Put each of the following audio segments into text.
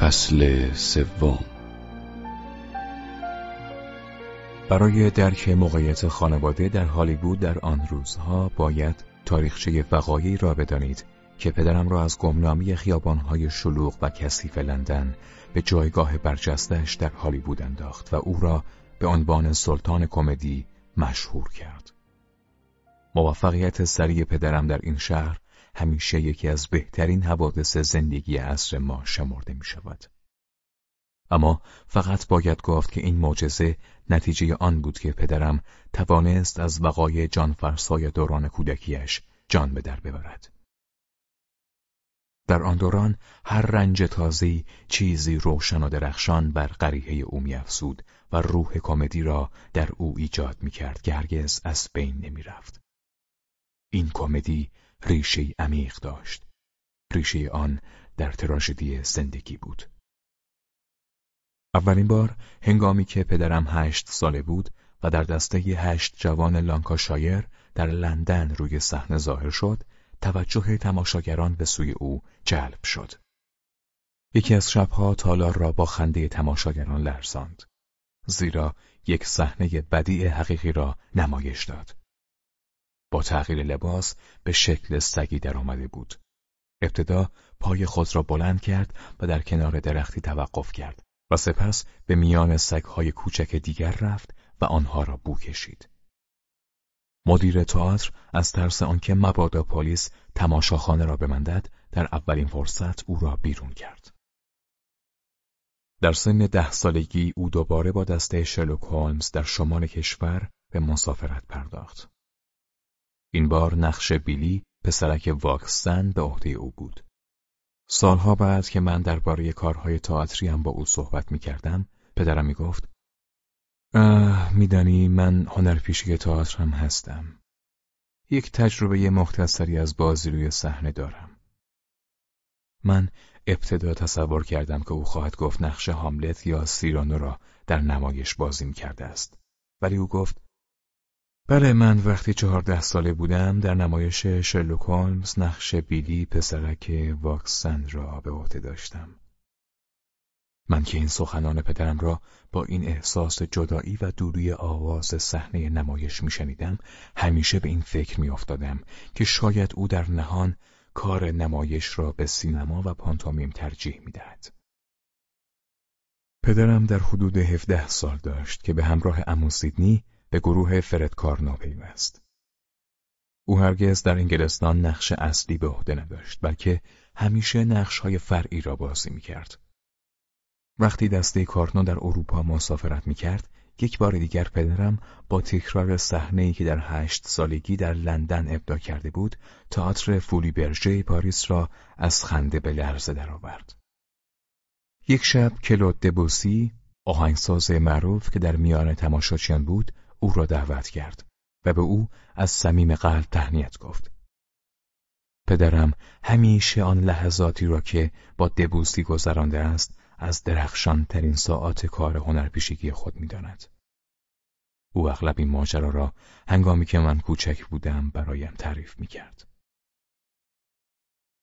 فصل سوم برای درک موقعیت خانواده در هالیوود در آن روزها باید تاریخچه وقایعی را بدانید که پدرم را از گمنامی خیابانهای شلوغ و کثیف لندن به جایگاه برجستش در هالیوود انداخت و او را به عنوان سلطان کمدی مشهور کرد. موفقیت سریع پدرم در این شهر همیشه یکی از بهترین حوادث زندگی عصر ما شمرده می شود. اما فقط باید گفت که این معجزه نتیجه آن بود که پدرم توانست از وقایع جان فرسای دوران کودکیش جان به در ببرد. در آن دوران هر رنج تازی چیزی روشن و درخشان بر قریحه او میافزود و روح کمدی را در او ایجاد می‌کرد که هرگز از بین نمی‌رفت. این کمدی ریشه عمیق داشت. ریشه آن در تراژدی زندگی بود. اولین بار هنگامی که پدرم هشت ساله بود و در دسته هشت جوان لانکاشایر در لندن روی صحنه ظاهر شد، توجه تماشاگران به سوی او جلب شد. یکی از شبها تالار را با خنده تماشاگران لرزاند. زیرا یک صحنه بدیع حقیقی را نمایش داد. با تغییر لباس به شکل سگی در آمده بود. ابتدا پای خود را بلند کرد و در کنار درختی توقف کرد و سپس به میان سگهای کوچک دیگر رفت و آنها را بو کشید. مدیر تئاتر از ترس آنکه مبادا پلیس تماشاخانه را بمندد در اولین فرصت او را بیرون کرد. در سن ده سالگی او دوباره با دسته شرلوک هولمز در شمال کشور به مسافرت پرداخت. این بار نقش بیلی پسرک واکسن به عهده او بود. سالها بعد که من درباره کارهای تئاتریم با او صحبت می کردم، پدرم می گفت میدانی من هنرپیشه تئاتر هم هستم. یک تجربه مختصری از بازی روی صحنه دارم. من ابتدا تصور کردم که او خواهد گفت نقش هاملت یا سیرانو را در نمایش بازی می کرده است. ولی او گفت بله من وقتی چهارده ساله بودم در نمایش شرلوک هولمز نقش بیلی پسرک واکسن را به عهده داشتم. من که این سخنان پدرم را با این احساس جدایی و دوری آواز صحنه نمایش میشنیدم همیشه به این فکر میافتادم که شاید او در نهان کار نمایش را به سینما و پانتومیم ترجیح می‌دهد. پدرم در حدود هفده سال داشت که به همراه امو سیدنی به گروه فرد کارنو پیوست. او هرگز در انگلستان نقش اصلی به عهده نداشت بلکه همیشه نقشهای فرعی را بازی می‌کرد. وقتی دسته کارنو در اروپا مسافرت می‌کرد یک بار دیگر پدرم با تکرار صحنه‌ای که در هشت سالگی در لندن ابدا کرده بود تئاتر فولی برژه پاریس را از خنده به لرزه درآورد. یک شب کلود دبوسی آهنگساز معروف که در میان تماشاچیان بود او را دعوت کرد و به او از صمیم قلب تهنیت گفت. پدرم همیشه آن لحظاتی را که با دبوسی گذرانده است از درخشان ترین ساعات کار هنرپیشگی خود می‌داند. او اغلب این ماجرا را هنگامی که من کوچک بودم برایم تعریف می‌کرد.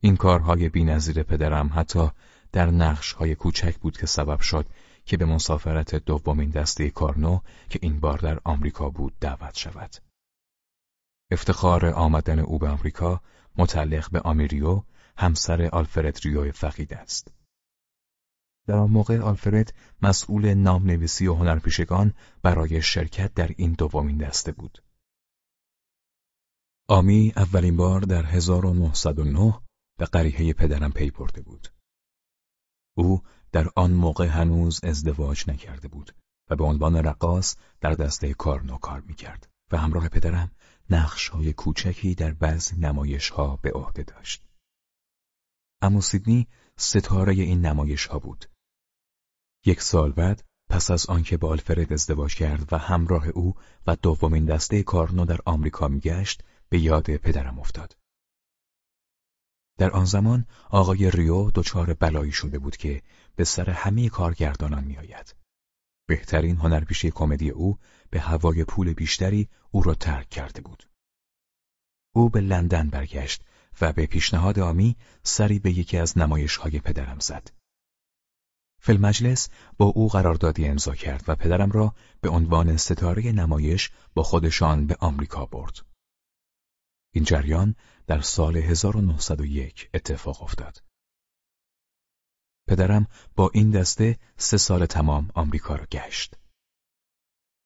این کارهای بینظیر پدرم حتی در نقشهای کوچک بود که سبب شد که به مسافرت دومین دسته کارنو که این بار در آمریکا بود دعوت شود. افتخار آمدن او به آمریکا متعلق به آمیریو همسر آلفرد ریو فقید است. در آن موقع آلفرد مسئول نامنویسی و هنرپیشگان برای شرکت در این دومین دسته بود. آمی اولین بار در 1909 به قریحه پدرم پی برده بود. او در آن موقع هنوز ازدواج نکرده بود و به عنوان رقاص در دسته کار می‌کرد و همراه پدرم نقش های کوچکی در بعضی نمایش ها به عهده داشت. امو سیدنی ستاره این نمایش ها بود. یک سال بعد پس از آنکه با آلفرد ازدواج کرد و همراه او و دومین دسته کارنو در آمریکا میگشت به یاد پدرم افتاد. در آن زمان آقای ریو دچار بلایی شده بود که به سر همه کارگردانان میآید. بهترین هنرپیشه کمدی او به هوای پول بیشتری او را ترک کرده بود. او به لندن برگشت و به پیشنهاد آمی سری به یکی از نمایش های پدرم زد. فیلمجلس با او قراردادی امضا کرد و پدرم را به عنوان ستاره نمایش با خودشان به آمریکا برد. این جریان در سال 1901 اتفاق افتاد. پدرم با این دسته سه سال تمام آمریکا را گشت.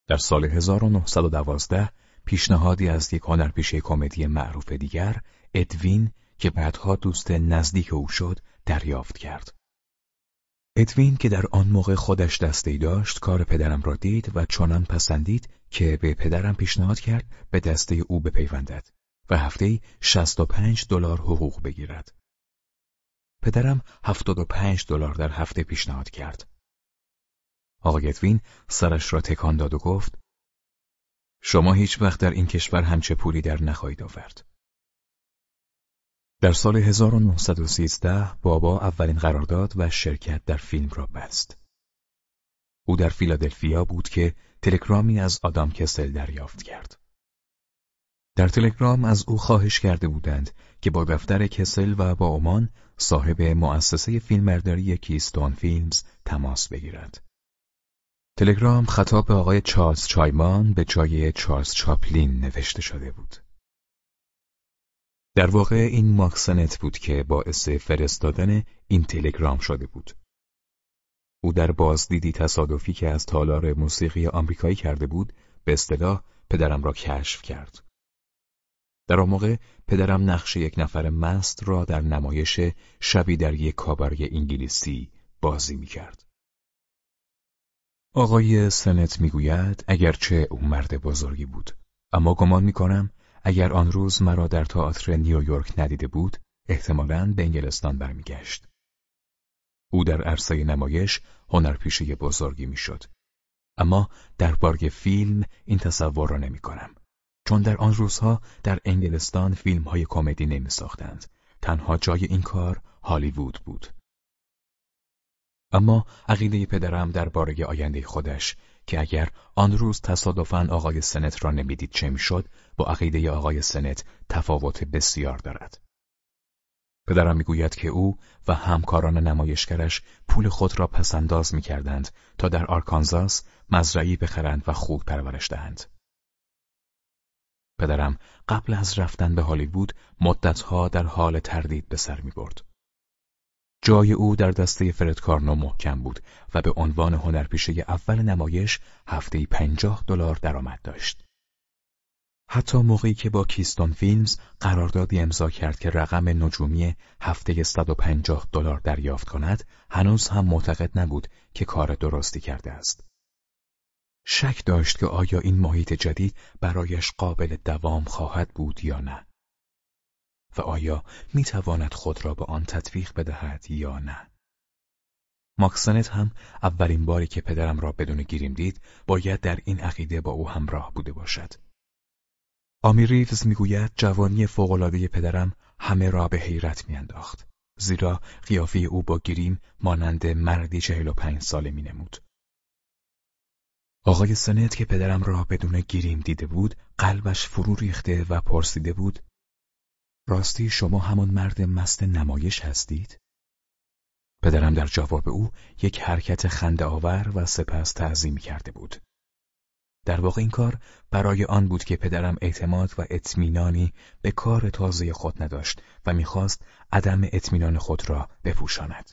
در سال 1912 پیشنهادی از یک هنرپیشه کمدی معروف دیگر ادوین که بعدها دوست نزدیک او شد دریافت کرد. ادوین که در آن موقع خودش دسته داشت کار پدرم را دید و چنان پسندید که به پدرم پیشنهاد کرد به دسته او بپیوندد و هفته 65 دلار حقوق بگیرد. پدرم 75 دلار در هفته پیشنهاد کرد. آقای ادوین سرش را تکان داد و گفت شما هیچ وقت در این کشور همچه پولی در نخواهید آورد. در سال 1913 بابا اولین قرارداد و شرکت در فیلم را بست. او در فیلادلفیا بود که تلگرامی از آدام کسل دریافت کرد. در تلگرام از او خواهش کرده بودند که با دفتر کسل و با اومان صاحب مؤسسه فیلمبرداری کیستون فیلمز تماس بگیرد. تلگرام خطاب آقای چارلز چایمان به جای چارلز چاپلین نوشته شده بود. در واقع این ماکسنت بود که باعث فرستادن این تلگرام شده بود. او در بازدیدی تصادفی که از تالار موسیقی آمریکایی کرده بود به اصطلاح پدرم را کشف کرد. در آن موقع پدرم نقش یک نفر مست را در نمایش شبی در یک کاباره انگلیسی بازی می کرد. آقای سنت می‌گوید اگرچه او مرد بزرگی بود اما گمان می کنم اگر آن روز مرا در تئاتر نیویورک ندیده بود احتمالاً به انگلستان برمیگشت. او در عرصه نمایش هنرپیشه بزرگی می‌شد. اما در بارگ فیلم این تصور را نمی کنم. چون در آن روزها در انگلستان فیلم های کمدی نمی ساختند. تنها جای این کار هالیوود بود. اما عقیده پدرم درباره آینده خودش که اگر آن روز تصادفاً آقای سنت را نمی‌دید چه می‌شد با عقیده آقای سنت تفاوت بسیار دارد. پدرم می‌گوید که او و همکاران نمایشگرش پول خود را پسنداز می‌کردند تا در آرکانزاس مزرعی بخرند و خوب پرورش دهند. پدرم قبل از رفتن به هالیوود مدتها در حال تردید به سر می برد. جای او در دسته فرد کارنو محکم بود و به عنوان هنرپیشه اول نمایش هفتهی پنجاه دلار درآمد داشت. حتی موقعی که با کیستون فیلمز قراردادی امضا کرد که رقم نجومی هفته 150 دلار دریافت کند، هنوز هم معتقد نبود که کار درستی کرده است. شک داشت که آیا این محیط جدید برایش قابل دوام خواهد بود یا نه. و آیا می تواند خود را به آن تطبیق بدهد یا نه؟ ماکسنت هم اولین باری که پدرم را بدون گیریم دید باید در این عقیده با او همراه بوده باشد. آمی ریوز می‌گوید جوانی فوقالعاده پدرم همه را به حیرت میانداخت زیرا قیافه او با گریم مانند مردی چهل و پنج ساله می نمود. آقای سنت که پدرم را بدون گیریم دیده بود قلبش فرو ریخته و پرسیده بود راستی شما همان مرد مست نمایش هستید؟ پدرم در جواب او یک حرکت خنده آور و سپس تعظیم کرده بود. در واقع این کار برای آن بود که پدرم اعتماد و اطمینانی به کار تازه خود نداشت و می‌خواست عدم اطمینان خود را بپوشاند.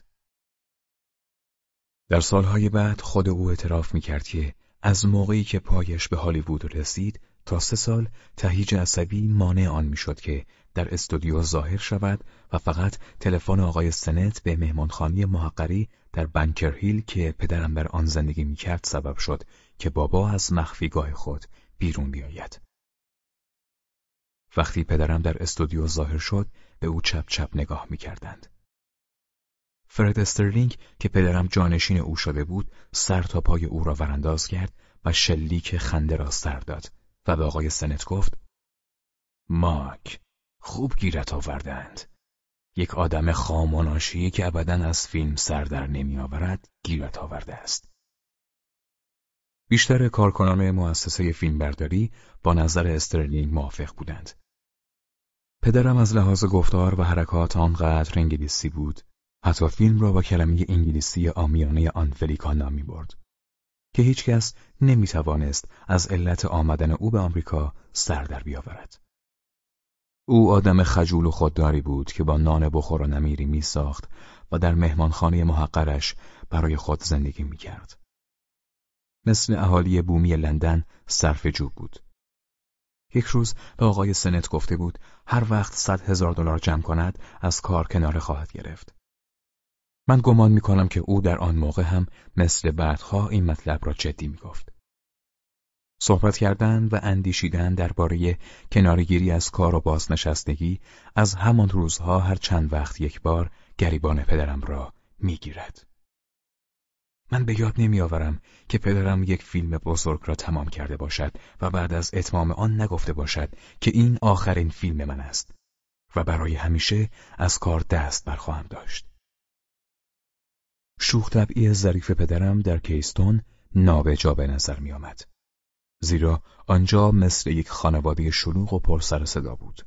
در سالهای بعد خود او اعتراف می‌کرد که از موقعی که پایش به هالیوود رسید تا سه سال تهیج عصبی مانع آن می‌شد که در استودیو ظاهر شود و فقط تلفن آقای سنت به مهمانخانی محقری در بنکر هیل که پدرم بر آن زندگی می‌کرد سبب شد که بابا از مخفیگاه خود بیرون بیاید. وقتی پدرم در استودیو ظاهر شد به او چپ چپ نگاه می‌کردند. فرد استرلینگ که پدرم جانشین او شده بود سر تا پای او را ورانداز کرد و شلیک خنده را سر داد و به آقای سنت گفت ماک خوب گیرت آوردند. یک آدم خاموناشی که ابدا از فیلم سر در نمیآورد گیرت آورده است. بیشتر کارکنان مؤسسه فیلمبرداری با نظر استرلینگ موافق بودند. پدرم از لحاظ گفتار و حرکات آنقدر انگلیسی بود حتی فیلم را با کلمه انگلیسی آمیانه آنفلیکا نام برد که هیچکس نمی‌توانست از علت آمدن او به آمریکا سر در بیاورد. او آدم خجول و خودداری بود که با نان بخور و نمیری می ساخت و در مهمانخانه محقرش برای خود زندگی می کرد. مثل اهالی بومی لندن صرف جوب بود. یک روز به آقای سنت گفته بود هر وقت صد هزار دلار جمع کند از کار کناره خواهد گرفت. من گمان می کنم که او در آن موقع هم مثل بعدها این مطلب را جدی می گفت. صحبت کردن و اندیشیدن درباره کنارگیری از کار و بازنشستگی از همان روزها هر چند وقت یک بار گریبان پدرم را می‌گیرد. من به یاد نمیآورم که پدرم یک فیلم بزرگ را تمام کرده باشد و بعد از اتمام آن نگفته باشد که این آخرین فیلم من است و برای همیشه از کار دست برخواهم داشت. شوخ طبعی ظریف پدرم در کیستون نابجا به نظر می آمد. زیرا آنجا مثل یک خانواده شلوغ و پرسر صدا بود.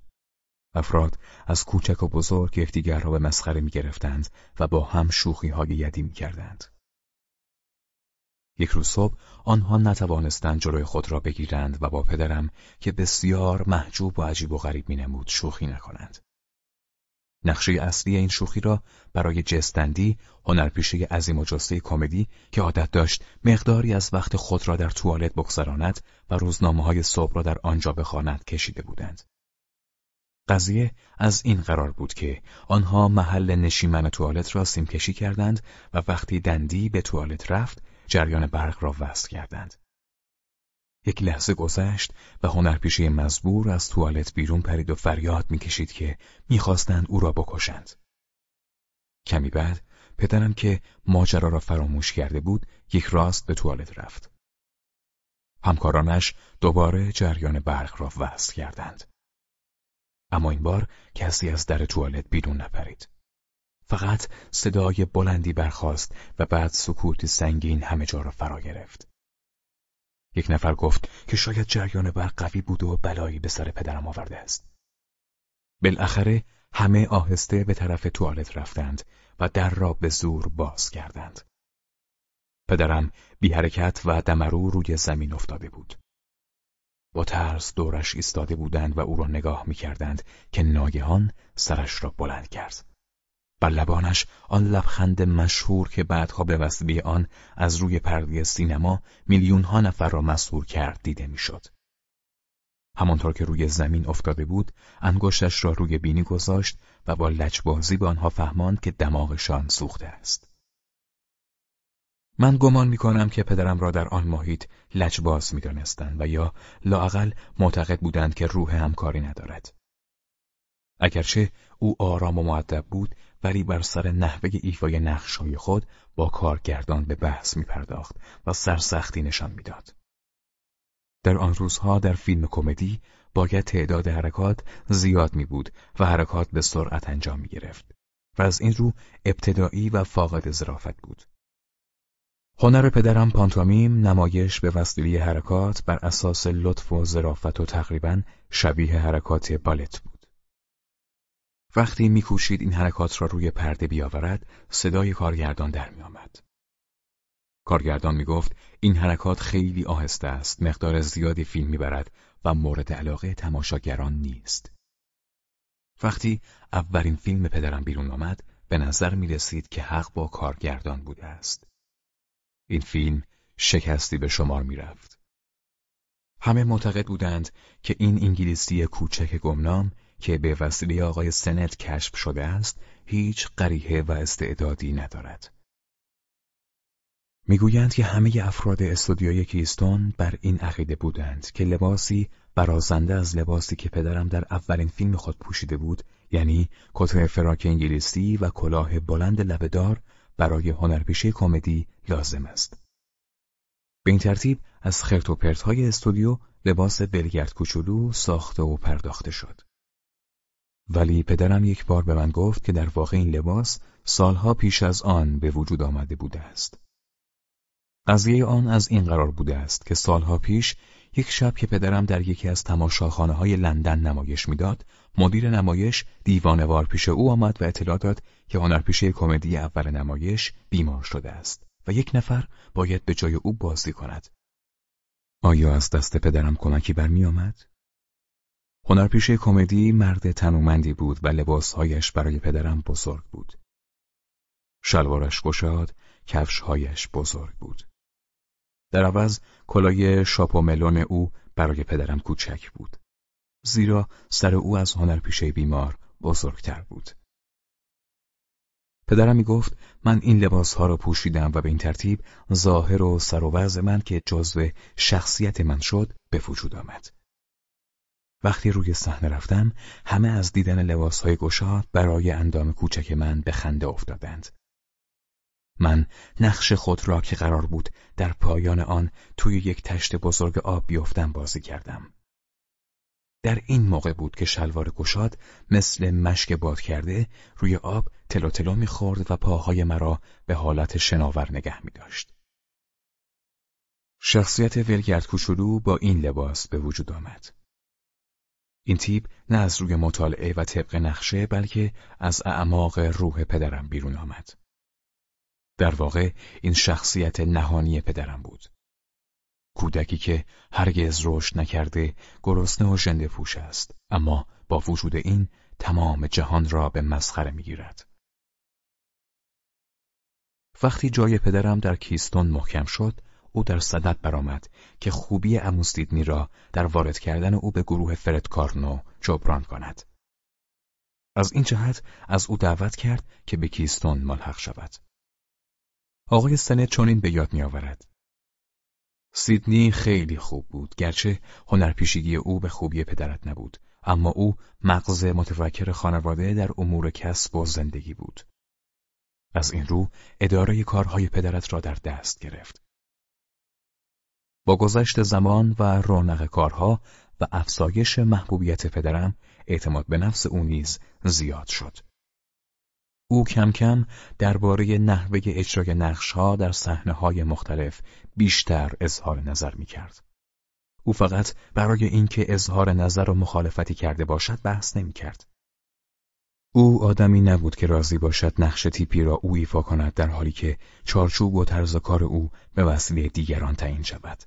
افراد از کوچک و بزرگ یکدیگر را به مسخره می گرفتند و با هم شوخی های یدی می کردند. یک روز صبح آنها نتوانستند جلوی خود را بگیرند و با پدرم که بسیار محجوب و عجیب و غریب می نمود شوخی نکنند. نقشه اصلی این شوخی را برای جستندی هنرپیشه عظیم و جسته کمدی که عادت داشت مقداری از وقت خود را در توالت بگذراند و روزنامه های صبح را در آنجا بخواند کشیده بودند. قضیه از این قرار بود که آنها محل نشیمن توالت را سیمکشی کردند و وقتی دندی به توالت رفت جریان برق را وصل کردند. یک لحظه گذشت و هنرپیشه مزبور از توالت بیرون پرید و فریاد می‌کشید که می‌خواستند او را بکشند. کمی بعد پدرم که ماجرا را فراموش کرده بود یک راست به توالت رفت. همکارانش دوباره جریان برق را وصل کردند. اما این بار کسی از در توالت بیرون نپرید. فقط صدای بلندی برخاست و بعد سکوت سنگین همه جا را فرا گرفت. یک نفر گفت که شاید جریان برق قوی بود و بلایی به سر پدرم آورده است. بالاخره همه آهسته به طرف توالت رفتند و در را به زور باز کردند. پدرم بی حرکت و دمرو روی زمین افتاده بود. با ترس دورش ایستاده بودند و او را نگاه می کردند که ناگهان سرش را بلند کرد. بر لبانش آن لبخند مشهور که بعدها به وسیله آن از روی پرده سینما میلیون ها نفر را مسهور کرد دیده می‌شد. همانطور که روی زمین افتاده بود، انگشتش را روی بینی گذاشت و با لجبازی به آنها فهماند که دماغشان سوخته است. من گمان می کنم که پدرم را در آن محیط لجباز می دانستند و یا لاقل معتقد بودند که روح همکاری ندارد. اگرچه او آرام و معدب بود ولی بر سر نحوه ایفای نقشهای خود با کارگردان به بحث می پرداخت و سرسختی نشان می‌داد. در آن روزها در فیلم کمدی باید تعداد حرکات زیاد می بود و حرکات به سرعت انجام می گرفت و از این رو ابتدایی و فاقد ظرافت بود. هنر پدرم پانتومیم نمایش به وسیله حرکات بر اساس لطف و ظرافت و تقریبا شبیه حرکات بالت بود. وقتی میکوشید این حرکات را روی پرده بیاورد صدای کارگردان در میآمد. کارگردان می‌گفت این حرکات خیلی آهسته است مقدار زیادی فیلم می‌برد و مورد علاقه تماشاگران نیست. وقتی اولین فیلم پدرم بیرون آمد به نظر می رسید که حق با کارگردان بوده است. این فیلم شکستی به شمار می رفت. همه معتقد بودند که این انگلیسی کوچک گمنام که به وسیله آقای سنت کشف شده است هیچ قریحه و استعدادی ندارد. می‌گویند که همه افراد استودیوی کیستون بر این عقیده بودند که لباسی برازنده از لباسی که پدرم در اولین فیلم خود پوشیده بود یعنی کت فراک انگلیسی و کلاه بلند لبهدار برای هنرپیشه کمدی لازم است. به این ترتیب از خرت و پرت های استودیو لباس بلگرد کوچولو ساخته و پرداخته شد. ولی پدرم یک بار به من گفت که در واقع این لباس سالها پیش از آن به وجود آمده بوده است. قضیه آن از این قرار بوده است که سالها پیش یک شب که پدرم در یکی از تماشاخانه های لندن نمایش می‌داد، مدیر نمایش دیوانوار پیش او آمد و اطلاع داد که هنرپیشه کمدی اول نمایش بیمار شده است و یک نفر باید به جای او بازی کند. آیا از دست پدرم کمکی برمی آمد؟ هنرپیشه کمدی مرد تنومندی بود و لباسهایش برای پدرم بزرگ بود. شلوارش گشاد، کفشهایش بزرگ بود. در عوض کلاه شاپ ملون او برای پدرم کوچک بود. زیرا سر او از هنرپیشه بیمار بزرگتر بود. پدرم می گفت من این لباس ها را پوشیدم و به این ترتیب ظاهر و سر و من که جزو شخصیت من شد به وجود آمد. وقتی روی صحنه رفتم همه از دیدن لباس های گشاد برای اندام کوچک من به خنده افتادند. من نقش خود را که قرار بود در پایان آن توی یک تشت بزرگ آب بیفتم بازی کردم. در این موقع بود که شلوار گشاد مثل مشک باد کرده روی آب تلو تلو می‌خورد و پاهای مرا به حالت شناور نگه می داشت. شخصیت ولگرد کوچولو با این لباس به وجود آمد. این تیپ نه از روی مطالعه و طبق نقشه بلکه از اعماق روح پدرم بیرون آمد. در واقع این شخصیت نهانی پدرم بود. کودکی که هرگز رشد نکرده گرسنه و ژنده پوش است اما با وجود این تمام جهان را به مسخره می‌گیرد. وقتی جای پدرم در کیستون محکم شد او در صدد برآمد که خوبی اموستیدنی را در وارد کردن او به گروه فرد کارنو جبران کند. از این جهت از او دعوت کرد که به کیستون ملحق شود. آقای سنت چنین به یاد میآورد. سیدنی خیلی خوب بود گرچه هنرپیشگی او به خوبی پدرت نبود اما او مغز متفکر خانواده در امور کسب و زندگی بود. از این رو اداره کارهای پدرت را در دست گرفت. با گذشت زمان و رونق کارها و افزایش محبوبیت پدرم اعتماد به نفس او نیز زیاد شد. او کم کم درباره نحوه اجرای نقشها در های مختلف بیشتر اظهار نظر می کرد. او فقط برای اینکه اظهار نظر و مخالفتی کرده باشد بحث نمی کرد. او آدمی نبود که راضی باشد نقش تیپی را او ایفا کند در حالی که چارچوب و طرز کار او به وسیله دیگران تعیین شود.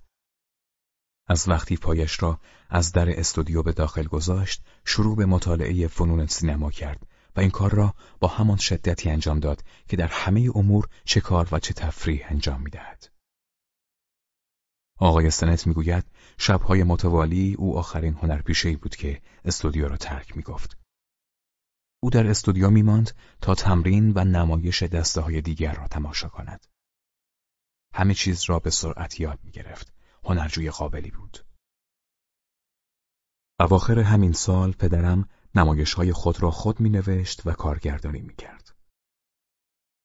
از وقتی پایش را از در استودیو به داخل گذاشت شروع به مطالعه فنون سینما کرد و این کار را با همان شدتی انجام داد که در همه امور چه کار و چه تفریح انجام می‌دهد. آقای سنت می‌گوید شبهای متوالی او آخرین هنرپیشهای بود که استودیو را ترک می‌گفت. او در استودیو میماند تا تمرین و نمایش دسته های دیگر را تماشا کند. همه چیز را به سرعت یاد می‌گرفت. هنرجوی قابلی بود. اواخر همین سال پدرم نمایش های خود را خود می نوشت و کارگردانی می کرد.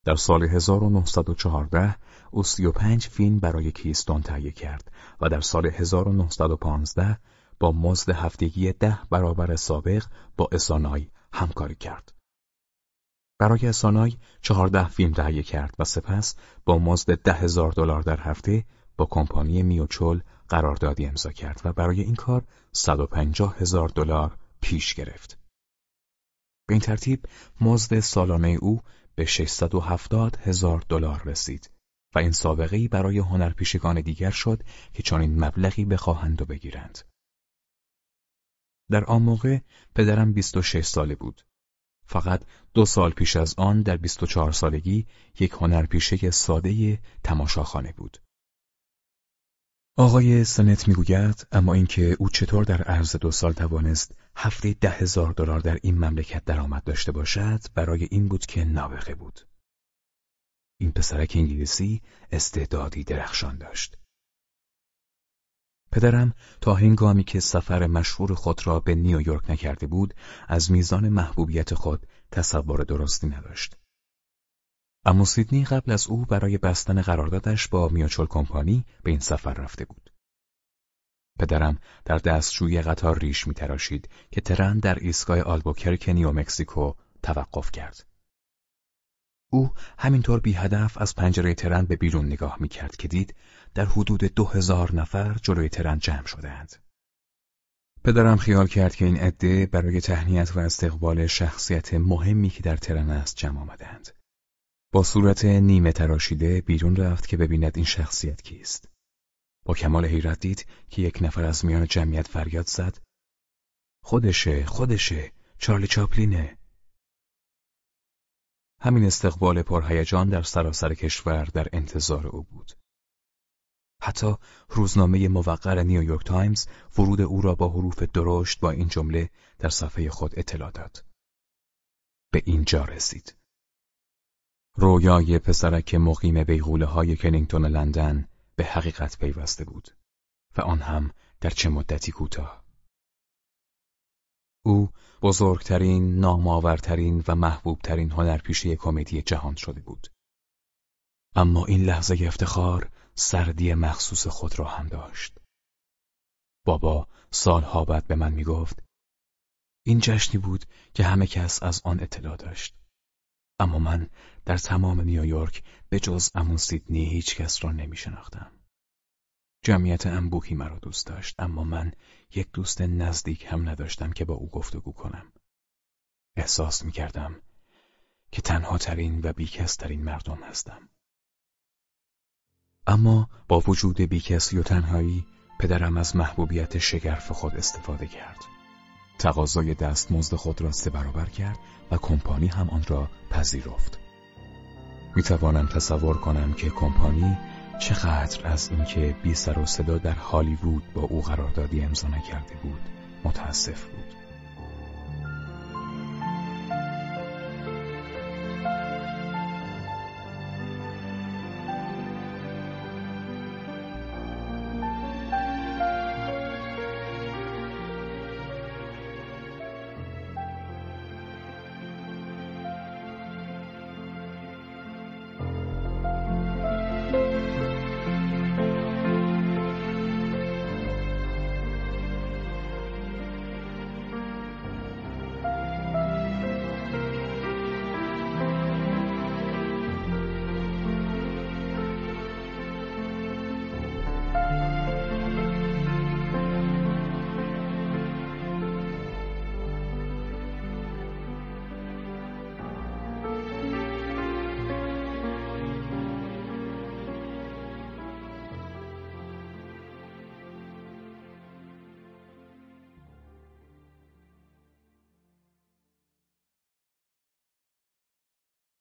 در سال 1914 او 35 فیلم برای کیستون تهیه کرد و در سال 1915 با مزد هفتگی ده برابر سابق با اسانای همکاری کرد. برای اسانای چهارده فیلم تهیه کرد و سپس با مزد ده هزار دلار در هفته با کمپانی میوچول قراردادی امضا کرد و برای این کار 150 هزار دلار پیش گرفت. به این ترتیب مزد سالانه او به 670 هزار دلار رسید و این سابقه برای هنرپیشگان دیگر شد که چنین مبلغی بخواهند و بگیرند. در آن موقع پدرم 26 ساله بود. فقط دو سال پیش از آن در 24 سالگی یک هنرپیشه ساده تماشاخانه بود. آقای سنت می‌گوید اما اینکه او چطور در عرض دو سال توانست هفته ده هزار دلار در این مملکت درآمد داشته باشد برای این بود که نابغه بود. این پسرک انگلیسی استعدادی درخشان داشت. پدرم تا هنگامی که سفر مشهور خود را به نیویورک نکرده بود از میزان محبوبیت خود تصور درستی نداشت. اما سیدنی قبل از او برای بستن قراردادش با میاچول کمپانی به این سفر رفته بود. پدرم در دستشوی قطار ریش میتراشید که ترن در ایستگاه آلبوکرک نیو مکسیکو توقف کرد. او همینطور بی هدف از پنجره ترن به بیرون نگاه می‌کرد که دید در حدود دو هزار نفر جلوی ترن جمع شدهاند. پدرم خیال کرد که این عده برای تهنیت و استقبال شخصیت مهمی که در ترن است جمع آمدند. با صورت نیمه تراشیده بیرون رفت که ببیند این شخصیت کیست. با کمال حیرت دید که یک نفر از میان جمعیت فریاد زد. خودشه، خودشه، چارلی چاپلینه. همین استقبال پرهیجان در سراسر کشور در انتظار او بود. حتی روزنامه موقر نیویورک تایمز ورود او را با حروف درشت با این جمله در صفحه خود اطلاع داد. به اینجا رسید. رویای پسرک مقیم بیغوله های کنینگتون لندن به حقیقت پیوسته بود و آن هم در چه مدتی کوتاه. او بزرگترین، نامآورترین و محبوبترین هنرپیشه کمدی جهان شده بود. اما این لحظه افتخار سردی مخصوص خود را هم داشت. بابا سالها بعد به من می‌گفت این جشنی بود که همه کس از آن اطلاع داشت. اما من در تمام نیویورک به جز امون سیدنی هیچ کس را نمی شناختم. جمعیت انبوهی مرا دوست داشت اما من یک دوست نزدیک هم نداشتم که با او گفتگو کنم. احساس می کردم که تنها ترین و بیکس ترین مردم هستم. اما با وجود بیکسی و تنهایی پدرم از محبوبیت شگرف خود استفاده کرد. تقاضای دستمزد خود را سه برابر کرد و کمپانی هم آن را پذیرفت. می توانم تصور کنم که کمپانی چقدر از اینکه بی سر و صدا در هالیوود با او قراردادی امضا نکرده بود متاسف بود.